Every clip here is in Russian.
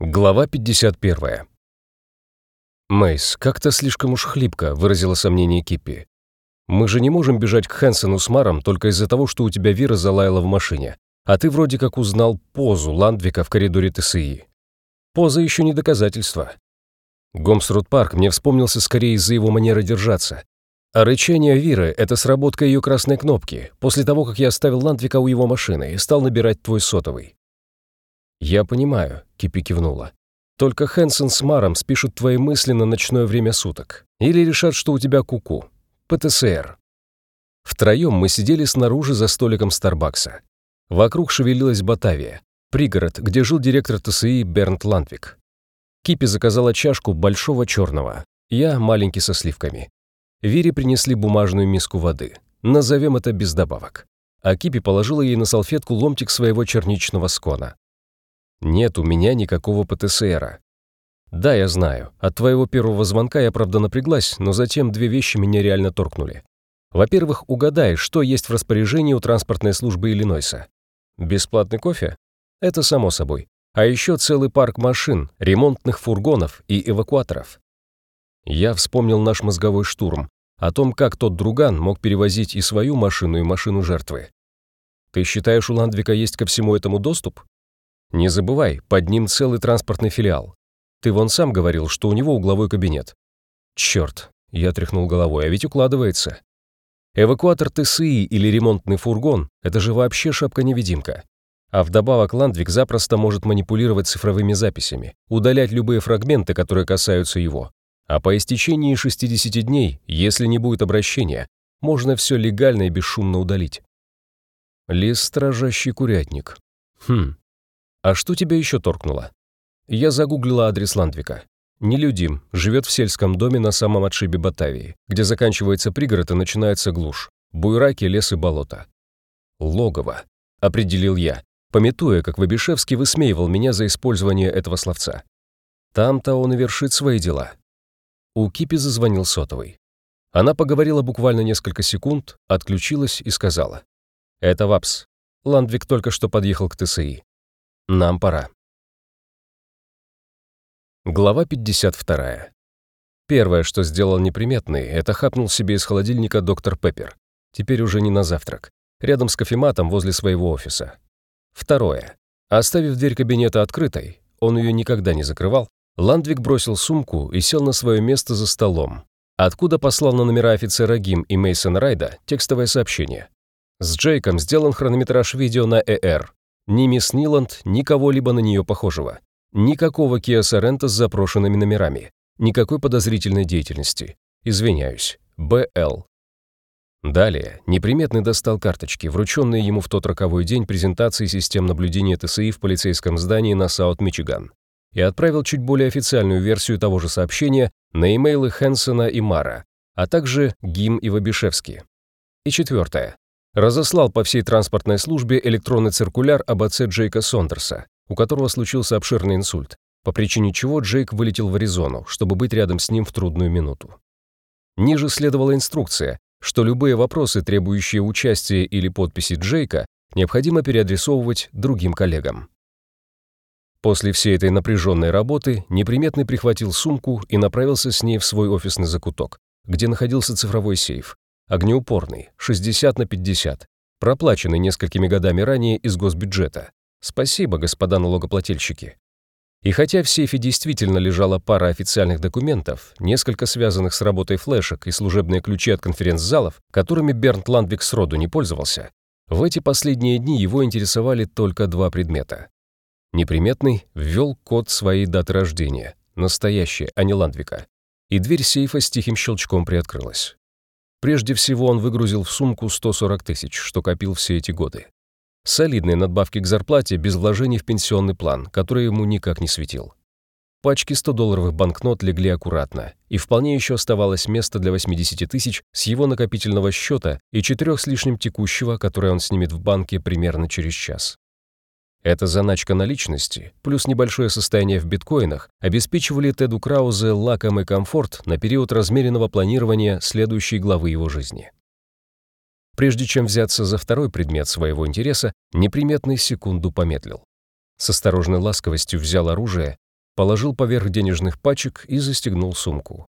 Глава 51. «Мэйс, как-то слишком уж хлипко», — выразила сомнение Киппи. «Мы же не можем бежать к Хэнсону с Маром только из-за того, что у тебя Вира залаяла в машине, а ты вроде как узнал позу Ландвика в коридоре ТСИ. Поза еще не доказательство». Гомсруд Парк мне вспомнился скорее из-за его манеры держаться. А рычание Виры — это сработка ее красной кнопки, после того, как я оставил Ландвика у его машины и стал набирать твой сотовый. «Я понимаю», — Кипи кивнула. «Только Хэнсон с Маром спишут твои мысли на ночное время суток. Или решат, что у тебя куку. -ку. ПТСР». Втроем мы сидели снаружи за столиком Старбакса. Вокруг шевелилась Батавия, пригород, где жил директор ТСИ Бернт Ландвик. Кипи заказала чашку большого черного, я маленький со сливками. Вире принесли бумажную миску воды. Назовем это без добавок. А Кипи положила ей на салфетку ломтик своего черничного скона. Нет у меня никакого ПТСРа. Да, я знаю. От твоего первого звонка я, правда, напряглась, но затем две вещи меня реально торкнули. Во-первых, угадай, что есть в распоряжении у транспортной службы Иллинойса. Бесплатный кофе? Это само собой. А еще целый парк машин, ремонтных фургонов и эвакуаторов. Я вспомнил наш мозговой штурм, о том, как тот друган мог перевозить и свою машину, и машину жертвы. Ты считаешь, у Ландвика есть ко всему этому доступ? Не забывай, под ним целый транспортный филиал. Ты вон сам говорил, что у него угловой кабинет. Черт, я тряхнул головой, а ведь укладывается. Эвакуатор ТСИ или ремонтный фургон – это же вообще шапка-невидимка. А вдобавок Ландвик запросто может манипулировать цифровыми записями, удалять любые фрагменты, которые касаются его. А по истечении 60 дней, если не будет обращения, можно все легально и бесшумно удалить. Лес сторожащий курятник. Хм, «А что тебя еще торкнуло?» Я загуглила адрес Ландвика. Нелюдим, живет в сельском доме на самом отшибе Батавии, где заканчивается пригород и начинается глушь. Буйраки, лес и болото. «Логово», — определил я, пометуя, как Вабишевский высмеивал меня за использование этого словца. Там-то он и вершит свои дела. У Кипи зазвонил сотовый. Она поговорила буквально несколько секунд, отключилась и сказала. «Это ВАПС. Ландвик только что подъехал к ТСИ. Нам пора. Глава 52. Первое, что сделал неприметный, это хапнул себе из холодильника доктор Пеппер. Теперь уже не на завтрак. Рядом с кофематом возле своего офиса. Второе. Оставив дверь кабинета открытой, он ее никогда не закрывал, Ландвик бросил сумку и сел на свое место за столом, откуда послал на номера офицера Гим и Мейсон Райда текстовое сообщение. С Джейком сделан хронометраж видео на ЭР, ни мисс Ниланд, ни кого-либо на нее похожего. Никакого Kia Sorento с запрошенными номерами. Никакой подозрительной деятельности. Извиняюсь. Б.Л. Далее, неприметный достал карточки, врученные ему в тот роковой день презентации систем наблюдения ТСИ в полицейском здании на Саут-Мичиган, и отправил чуть более официальную версию того же сообщения на имейлы Хэнсона и Мара, а также Гим и Вабишевски. И четвертое разослал по всей транспортной службе электронный циркуляр об отце Джейка Сондерса, у которого случился обширный инсульт, по причине чего Джейк вылетел в Аризону, чтобы быть рядом с ним в трудную минуту. Ниже следовала инструкция, что любые вопросы, требующие участия или подписи Джейка, необходимо переадресовывать другим коллегам. После всей этой напряженной работы неприметный прихватил сумку и направился с ней в свой офисный закуток, где находился цифровой сейф, Огнеупорный, 60 на 50, проплаченный несколькими годами ранее из госбюджета. Спасибо, господа налогоплательщики. И хотя в сейфе действительно лежала пара официальных документов, несколько связанных с работой флешек и служебные ключи от конференц-залов, которыми Бернт Ландвик сроду не пользовался, в эти последние дни его интересовали только два предмета. Неприметный ввел код своей даты рождения, настоящий, а не Ландвика, и дверь сейфа с тихим щелчком приоткрылась. Прежде всего он выгрузил в сумку 140 тысяч, что копил все эти годы. Солидные надбавки к зарплате без вложений в пенсионный план, который ему никак не светил. Пачки 100-долларовых банкнот легли аккуратно, и вполне еще оставалось место для 80 тысяч с его накопительного счета и четырех с лишним текущего, которое он снимет в банке примерно через час. Эта заначка наличности, плюс небольшое состояние в биткоинах, обеспечивали Теду Краузе лакомый комфорт на период размеренного планирования следующей главы его жизни. Прежде чем взяться за второй предмет своего интереса, неприметный секунду помедлил. С осторожной ласковостью взял оружие положил поверх денежных пачек и застегнул сумку.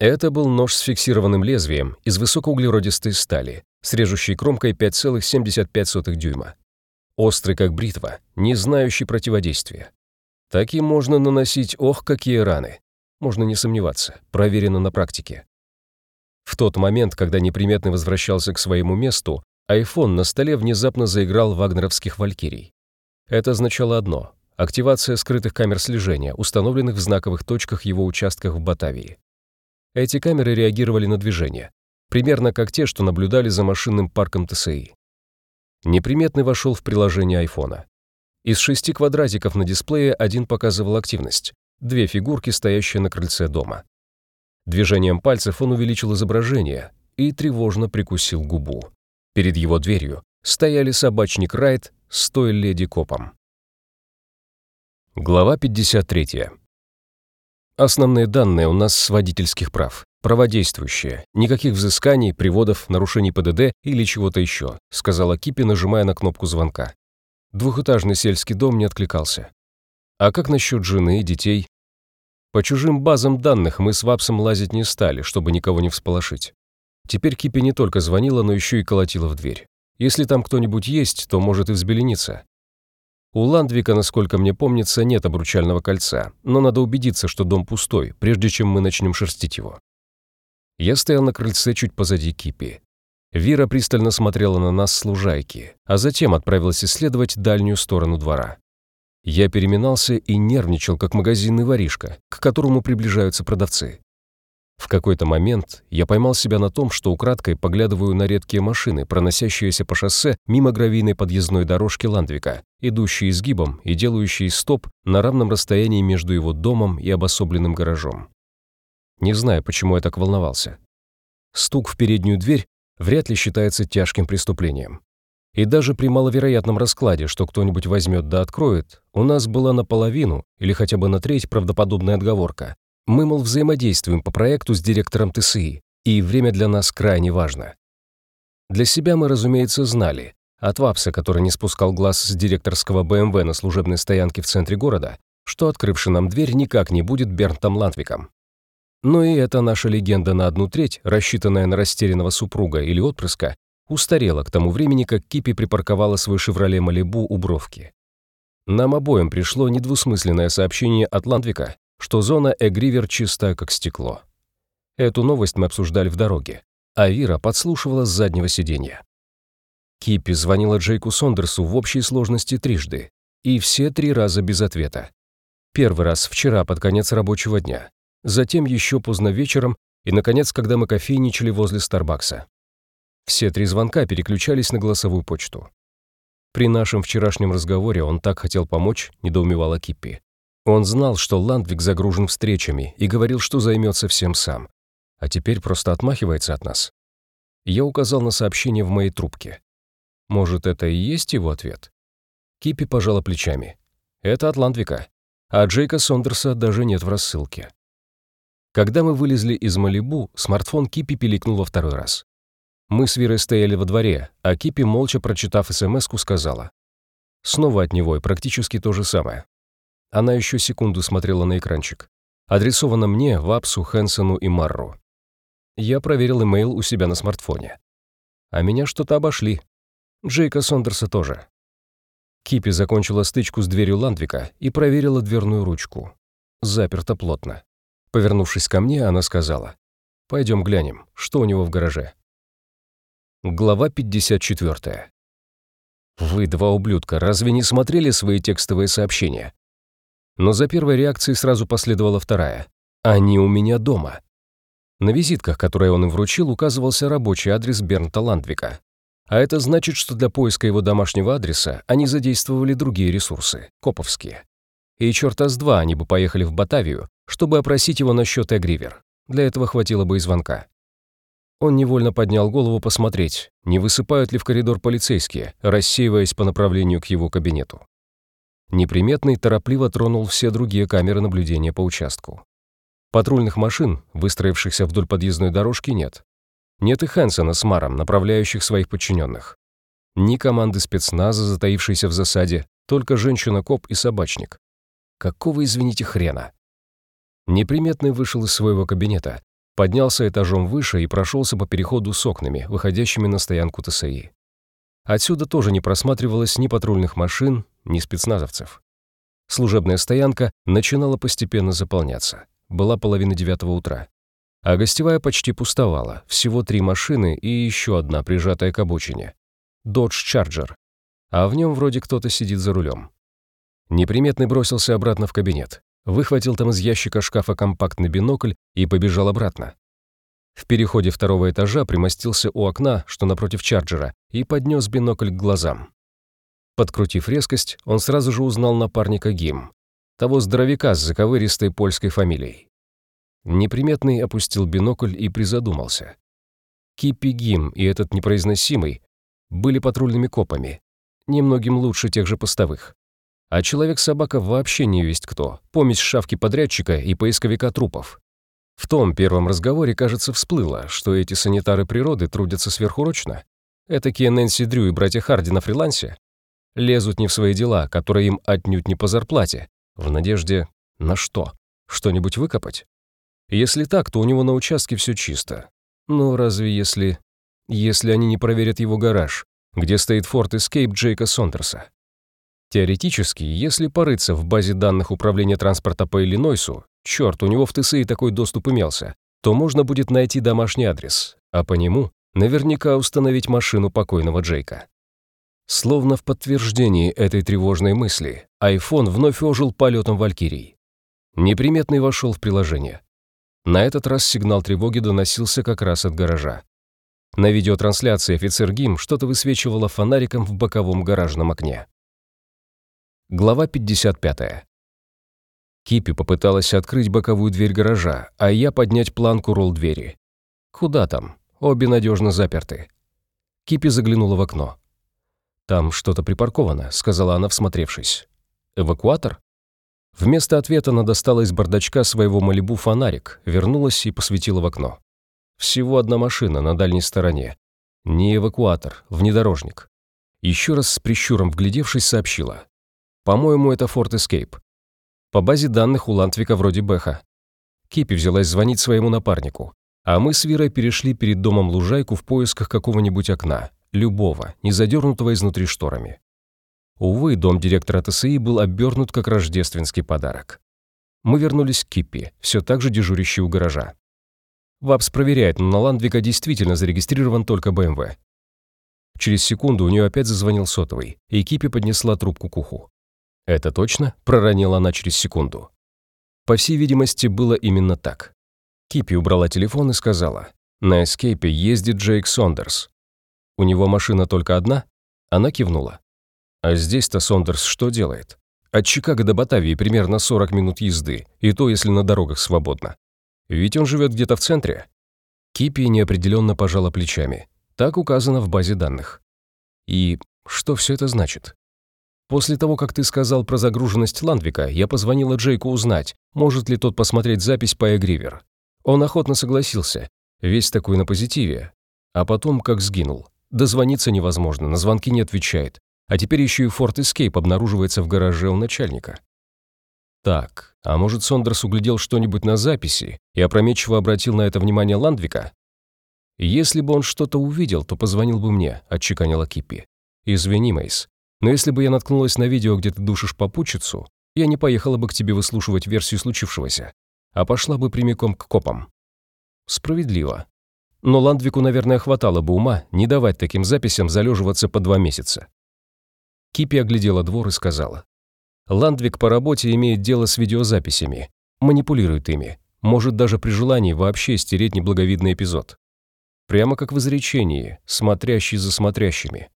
Это был нож с фиксированным лезвием из высокоуглеродистой стали, с режущей кромкой 5,75 дюйма. Острый, как бритва, не знающий противодействия. Таким можно наносить ох, какие раны. Можно не сомневаться, проверено на практике. В тот момент, когда неприметный возвращался к своему месту, айфон на столе внезапно заиграл вагнеровских валькирий. Это означало одно — активация скрытых камер слежения, установленных в знаковых точках его участках в Батавии. Эти камеры реагировали на движение, примерно как те, что наблюдали за машинным парком ТСИ. Неприметный вошел в приложение айфона. Из шести квадратиков на дисплее один показывал активность, две фигурки, стоящие на крыльце дома. Движением пальцев он увеличил изображение и тревожно прикусил губу. Перед его дверью стояли собачник Райт с той леди-копом. Глава 53. Основные данные у нас с водительских прав. Праводействующие. Никаких взысканий, приводов, нарушений ПДД или чего-то еще, сказала Кипи, нажимая на кнопку звонка. Двухэтажный сельский дом не откликался. А как насчет жены и детей? По чужим базам данных мы с Вапсом лазить не стали, чтобы никого не всполошить. Теперь Кипи не только звонила, но еще и колотила в дверь. Если там кто-нибудь есть, то может и взбелениться. У Ландвика, насколько мне помнится, нет обручального кольца, но надо убедиться, что дом пустой, прежде чем мы начнем шерстить его. Я стоял на крыльце чуть позади Кипи. Вира пристально смотрела на нас с лужайки, а затем отправилась исследовать дальнюю сторону двора. Я переминался и нервничал, как магазинный воришка, к которому приближаются продавцы. В какой-то момент я поймал себя на том, что украдкой поглядываю на редкие машины, проносящиеся по шоссе мимо гравийной подъездной дорожки Ландвика, идущие изгибом и делающие стоп на равном расстоянии между его домом и обособленным гаражом. Не знаю, почему я так волновался. Стук в переднюю дверь вряд ли считается тяжким преступлением. И даже при маловероятном раскладе, что кто-нибудь возьмет да откроет, у нас была наполовину или хотя бы на треть правдоподобная отговорка. Мы, мол, взаимодействуем по проекту с директором ТСИ, и время для нас крайне важно. Для себя мы, разумеется, знали. От Вапса, который не спускал глаз с директорского БМВ на служебной стоянке в центре города, что открывший нам дверь никак не будет Бернтом Ландвиком. Но и эта наша легенда на одну треть, рассчитанная на растерянного супруга или отпрыска, устарела к тому времени, как Кипи припарковала свой «Шевроле Малибу» у Бровки. Нам обоим пришло недвусмысленное сообщение от Ландвика, что зона Эгривер чиста, как стекло. Эту новость мы обсуждали в дороге, а Вира подслушивала с заднего сиденья. Кипи звонила Джейку Сондерсу в общей сложности трижды, и все три раза без ответа. Первый раз вчера под конец рабочего дня, затем еще поздно вечером и, наконец, когда мы кофейничали возле Старбакса. Все три звонка переключались на голосовую почту. При нашем вчерашнем разговоре он так хотел помочь, недоумевала Киппи. Он знал, что Ландвик загружен встречами и говорил, что займется всем сам. А теперь просто отмахивается от нас. Я указал на сообщение в моей трубке. Может, это и есть его ответ? Киппи пожала плечами. Это от Ландвика. А Джейка Сондерса даже нет в рассылке. Когда мы вылезли из Малибу, смартфон Кипи пиликнул во второй раз. Мы с Вирой стояли во дворе, а Кипи, молча прочитав смс сказала. Снова от него и практически то же самое. Она еще секунду смотрела на экранчик. Адресовано мне, Вапсу, Хэнсону и Марру. Я проверил имейл у себя на смартфоне. А меня что-то обошли. Джейка Сондерса тоже. Кипи закончила стычку с дверью Ландвика и проверила дверную ручку. Заперто плотно. Повернувшись ко мне, она сказала, «Пойдем глянем, что у него в гараже». Глава 54. Вы, два ублюдка, разве не смотрели свои текстовые сообщения? Но за первой реакцией сразу последовала вторая. Они у меня дома. На визитках, которые он им вручил, указывался рабочий адрес Бернта Ландвика. А это значит, что для поиска его домашнего адреса они задействовали другие ресурсы, коповские. И черта с два они бы поехали в Батавию, чтобы опросить его насчет Эгривер. Для этого хватило бы и звонка. Он невольно поднял голову посмотреть, не высыпают ли в коридор полицейские, рассеиваясь по направлению к его кабинету. Неприметный торопливо тронул все другие камеры наблюдения по участку. Патрульных машин, выстроившихся вдоль подъездной дорожки, нет. Нет и Хэнсона с Маром, направляющих своих подчиненных. Ни команды спецназа, затаившейся в засаде, только женщина-коп и собачник. Какого, извините, хрена? Неприметный вышел из своего кабинета, поднялся этажом выше и прошелся по переходу с окнами, выходящими на стоянку ТСИ. Отсюда тоже не просматривалось ни патрульных машин, ни спецназовцев. Служебная стоянка начинала постепенно заполняться. Была половина девятого утра. А гостевая почти пустовала, всего три машины и еще одна, прижатая к обочине. Dodge Charger. А в нем вроде кто-то сидит за рулем. Неприметный бросился обратно в кабинет, выхватил там из ящика шкафа компактный бинокль и побежал обратно. В переходе второго этажа примостился у окна, что напротив Чарджера, и поднес бинокль к глазам. Подкрутив резкость, он сразу же узнал напарника Гим, того здоровяка с заковыристой польской фамилией. Неприметный опустил бинокль и призадумался. Киппи Гим и этот непроизносимый были патрульными копами, немногим лучше тех же постовых. А человек-собака вообще не весть кто, помесь шавки подрядчика и поисковика трупов. В том первом разговоре, кажется, всплыло, что эти санитары природы трудятся сверхурочно. Этакие Нэнси Дрю и братья Харди на фрилансе. Лезут не в свои дела, которые им отнюдь не по зарплате, в надежде на что? Что-нибудь выкопать? Если так, то у него на участке все чисто. Но разве если... Если они не проверят его гараж, где стоит Ford Escape Джейка Сондерса? Теоретически, если порыться в базе данных управления транспорта по Иллинойсу, черт, у него в ТСИ такой доступ имелся, то можно будет найти домашний адрес, а по нему наверняка установить машину покойного Джейка. Словно в подтверждении этой тревожной мысли, iPhone вновь ожил полетом Валькирий. Неприметный вошел в приложение. На этот раз сигнал тревоги доносился как раз от гаража. На видеотрансляции офицер ГИМ что-то высвечивало фонариком в боковом гаражном окне. Глава 55. Кипи попыталась открыть боковую дверь гаража, а я поднять планку ролл-двери. Куда там? Обе надежно заперты. Кипи заглянула в окно. «Там что-то припарковано», — сказала она, всмотревшись. «Эвакуатор?» Вместо ответа она достала из бардачка своего малибу фонарик, вернулась и посветила в окно. Всего одна машина на дальней стороне. Не эвакуатор, внедорожник. Еще раз с прищуром вглядевшись, сообщила. По-моему, это Ford Escape. По базе данных у Лантвика вроде Бэха. Кипи взялась звонить своему напарнику, а мы с Вирой перешли перед домом лужайку в поисках какого-нибудь окна, любого, не задернутого изнутри шторами. Увы, дом директора ТСИ был обернут как рождественский подарок. Мы вернулись к Киппи, все так же дежурящей у гаража. ВАПС проверяет, но на Ландвика действительно зарегистрирован только БМВ. Через секунду у нее опять зазвонил сотовый, и Кипи поднесла трубку к уху. «Это точно?» – проронила она через секунду. По всей видимости, было именно так. Кипи убрала телефон и сказала, «На эскейпе ездит Джейк Сондерс. У него машина только одна?» Она кивнула. «А здесь-то Сондерс что делает? От Чикаго до Батавии примерно 40 минут езды, и то, если на дорогах свободно. Ведь он живет где-то в центре». Кипи неопределенно пожала плечами. Так указано в базе данных. «И что все это значит?» После того, как ты сказал про загруженность Ландвика, я позвонила Джейку узнать, может ли тот посмотреть запись по Эгривер. Он охотно согласился, весь такой на позитиве. А потом как сгинул. Дозвониться невозможно, на звонки не отвечает. А теперь еще и Форт Эскейп обнаруживается в гараже у начальника. Так, а может Сондерс углядел что-нибудь на записи и опрометчиво обратил на это внимание Ландвика? Если бы он что-то увидел, то позвонил бы мне, отчеканила Киппи. Извини, Мейс, но если бы я наткнулась на видео, где ты душишь попутчицу, я не поехала бы к тебе выслушивать версию случившегося, а пошла бы прямиком к копам. Справедливо. Но Ландвику, наверное, хватало бы ума не давать таким записям залеживаться по два месяца. Кипи оглядела двор и сказала. Ландвик по работе имеет дело с видеозаписями, манипулирует ими, может даже при желании вообще стереть неблаговидный эпизод. Прямо как в изречении «смотрящий за смотрящими».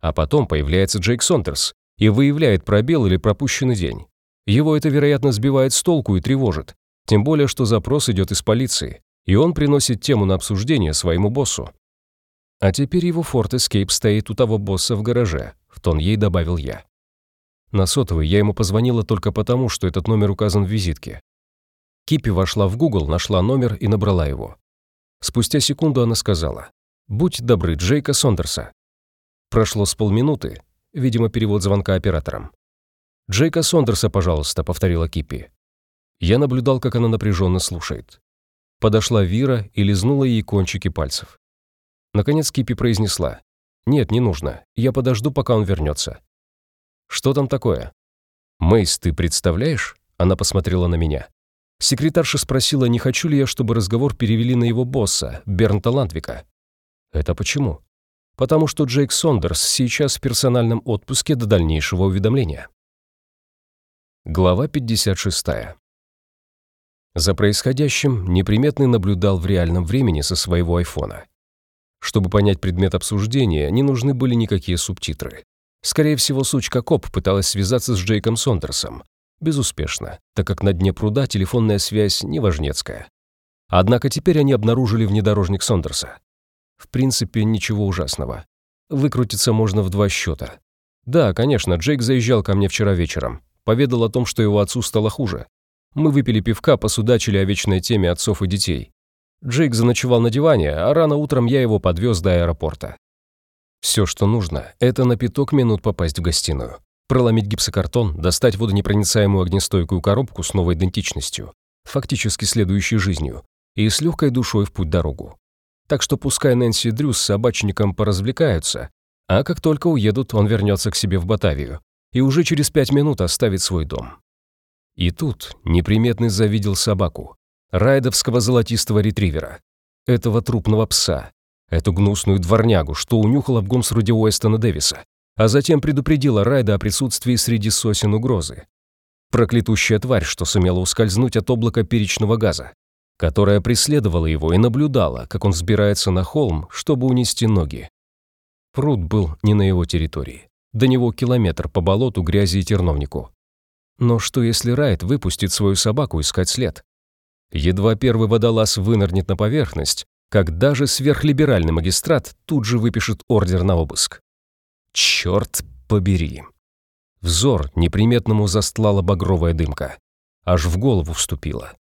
А потом появляется Джейк Сонтерс и выявляет пробел или пропущенный день. Его это, вероятно, сбивает с толку и тревожит, тем более, что запрос идет из полиции, и он приносит тему на обсуждение своему боссу. А теперь его Ford Escape стоит у того босса в гараже, в тон ей добавил я. На сотовый я ему позвонила только потому, что этот номер указан в визитке. Кипи вошла в Google, нашла номер и набрала его. Спустя секунду она сказала, «Будь добры, Джейка Сондерса». Прошло с полминуты, видимо, перевод звонка оператором. «Джейка Сондерса, пожалуйста», — повторила Киппи. Я наблюдал, как она напряженно слушает. Подошла Вира и лизнула ей кончики пальцев. Наконец Киппи произнесла. «Нет, не нужно. Я подожду, пока он вернется». «Что там такое?» «Мейс, ты представляешь?» Она посмотрела на меня. Секретарша спросила, не хочу ли я, чтобы разговор перевели на его босса, Бернта Ландвика. «Это почему?» «Потому что Джейк Сондерс сейчас в персональном отпуске до дальнейшего уведомления». Глава 56. За происходящим неприметный наблюдал в реальном времени со своего айфона. Чтобы понять предмет обсуждения, не нужны были никакие субтитры. Скорее всего, сучка Коп пыталась связаться с Джейком Сондерсом. Безуспешно, так как на дне пруда телефонная связь неважнецкая. Однако теперь они обнаружили внедорожник Сондерса. В принципе, ничего ужасного. Выкрутиться можно в два счета. Да, конечно, Джейк заезжал ко мне вчера вечером. Поведал о том, что его отцу стало хуже. Мы выпили пивка, посудачили о вечной теме отцов и детей. Джейк заночевал на диване, а рано утром я его подвез до аэропорта. Все, что нужно, это на пяток минут попасть в гостиную, проломить гипсокартон, достать водонепроницаемую огнестойкую коробку с новой идентичностью, фактически следующей жизнью, и с легкой душой в путь-дорогу. Так что пускай Нэнси и Дрю с собачником поразвлекаются, а как только уедут, он вернется к себе в Батавию и уже через пять минут оставит свой дом. И тут неприметный завидел собаку, райдовского золотистого ретривера, этого трупного пса, эту гнусную дворнягу, что унюхал обгон с Руди Уэстона Дэвиса, а затем предупредила Райда о присутствии среди сосен угрозы. Проклятущая тварь, что сумела ускользнуть от облака перечного газа, которая преследовала его и наблюдала, как он взбирается на холм, чтобы унести ноги. Пруд был не на его территории. До него километр по болоту, грязи и терновнику. Но что если Райд выпустит свою собаку искать след? Едва первый водолаз вынырнет на поверхность, как даже сверхлиберальный магистрат тут же выпишет ордер на обыск. Черт побери. Взор неприметному застлала багровая дымка. Аж в голову вступила.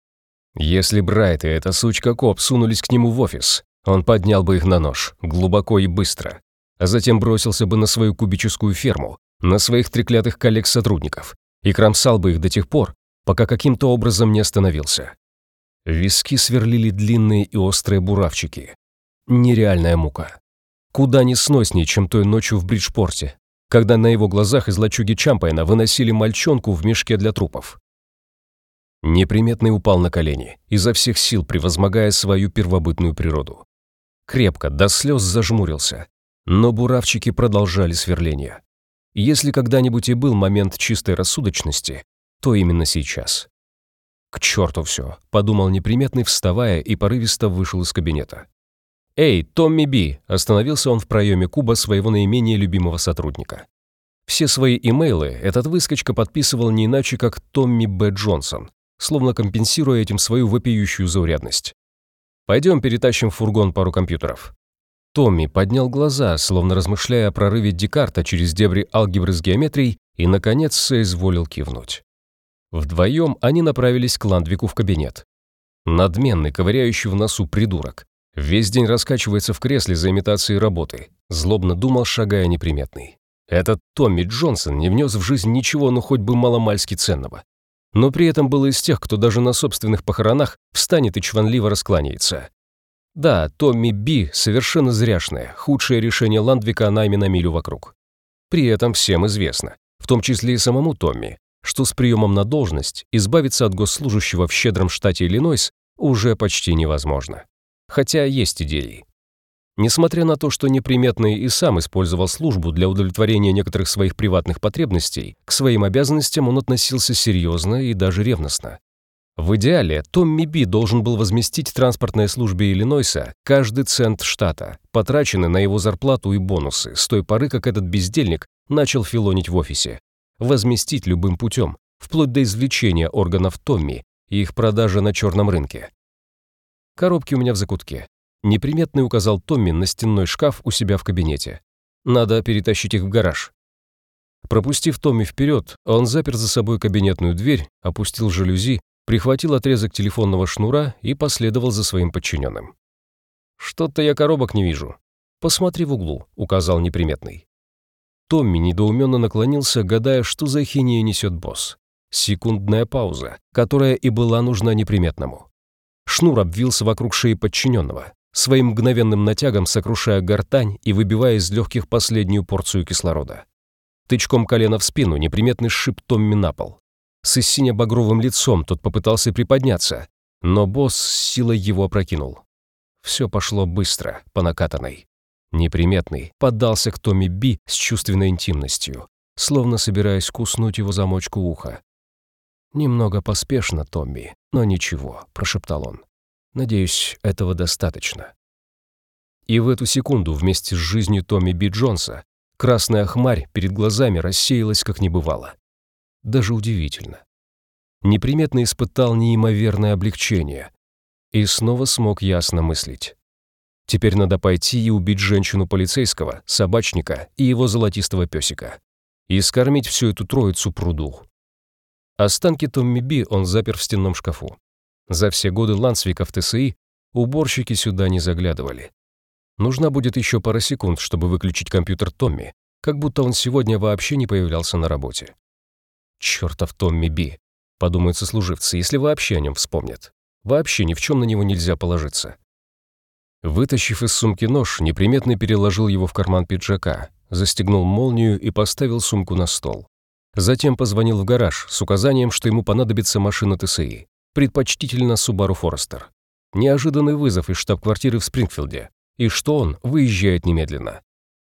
Если Брайт и эта сучка-коп сунулись к нему в офис, он поднял бы их на нож, глубоко и быстро, а затем бросился бы на свою кубическую ферму, на своих треклятых коллег-сотрудников, и кромсал бы их до тех пор, пока каким-то образом не остановился. Виски сверлили длинные и острые буравчики. Нереальная мука. Куда не сноснее, чем той ночью в Бриджпорте, когда на его глазах из лачуги Чампайна выносили мальчонку в мешке для трупов. Неприметный упал на колени, изо всех сил превозмогая свою первобытную природу. Крепко, до слез зажмурился, но буравчики продолжали сверление. Если когда-нибудь и был момент чистой рассудочности, то именно сейчас. «К черту все», — подумал неприметный, вставая и порывисто вышел из кабинета. «Эй, Томми Би!» — остановился он в проеме куба своего наименее любимого сотрудника. Все свои имейлы этот выскочка подписывал не иначе, как Томми Б. Джонсон, словно компенсируя этим свою вопиющую заурядность. «Пойдем перетащим в фургон пару компьютеров». Томми поднял глаза, словно размышляя о прорыве Декарта через дебри алгебры с геометрией, и, наконец, соизволил кивнуть. Вдвоем они направились к Ландвику в кабинет. Надменный, ковыряющий в носу придурок. Весь день раскачивается в кресле за имитацией работы. Злобно думал, шагая неприметный. Этот Томми Джонсон не внес в жизнь ничего, ну хоть бы маломальски ценного. Но при этом был из тех, кто даже на собственных похоронах встанет и чванливо раскланяется. Да, Томми Би совершенно зряшное, худшее решение Ландвика найме на милю вокруг. При этом всем известно, в том числе и самому Томми, что с приемом на должность избавиться от госслужащего в щедром штате Иллинойс уже почти невозможно. Хотя есть идеи. Несмотря на то, что неприметный и сам использовал службу для удовлетворения некоторых своих приватных потребностей, к своим обязанностям он относился серьезно и даже ревностно. В идеале Томми Би должен был возместить транспортной службе Иллинойса каждый цент штата, потраченный на его зарплату и бонусы, с той поры, как этот бездельник начал филонить в офисе, возместить любым путем, вплоть до извлечения органов Томми и их продажи на черном рынке. Коробки у меня в закутке. Неприметный указал Томми на стенной шкаф у себя в кабинете. Надо перетащить их в гараж. Пропустив Томми вперед, он запер за собой кабинетную дверь, опустил жалюзи, прихватил отрезок телефонного шнура и последовал за своим подчиненным. «Что-то я коробок не вижу. Посмотри в углу», — указал неприметный. Томми недоуменно наклонился, гадая, что за хинею несет босс. Секундная пауза, которая и была нужна неприметному. Шнур обвился вокруг шеи подчиненного, своим мгновенным натягом сокрушая гортань и выбивая из легких последнюю порцию кислорода. Тычком колена в спину неприметный сшиб Томми на пол. С сине-багровым лицом тот попытался приподняться, но босс с силой его опрокинул. Все пошло быстро, по накатанной. Неприметный поддался к Томми Би с чувственной интимностью, словно собираясь куснуть его замочку уха. «Немного поспешно, Томми, но ничего», — прошептал он. «Надеюсь, этого достаточно». И в эту секунду вместе с жизнью Томми Би Джонса красная хмарь перед глазами рассеялась как не бывало. Даже удивительно. Неприметно испытал неимоверное облегчение и снова смог ясно мыслить. Теперь надо пойти и убить женщину-полицейского, собачника и его золотистого песика. И скормить всю эту троицу пруду. Останки Томми Би он запер в стенном шкафу. За все годы Лансвика в ТСИ уборщики сюда не заглядывали. Нужна будет еще пара секунд, чтобы выключить компьютер Томми, как будто он сегодня вообще не появлялся на работе. Чертов Томми Би, подумают сослуживцы, если вообще о нем вспомнят. Вообще ни в чем на него нельзя положиться. Вытащив из сумки нож, неприметный переложил его в карман пиджака, застегнул молнию и поставил сумку на стол. Затем позвонил в гараж с указанием, что ему понадобится машина ТСИ, предпочтительно Subaru Forester. Неожиданный вызов из штаб-квартиры в Спрингфилде, и что он выезжает немедленно.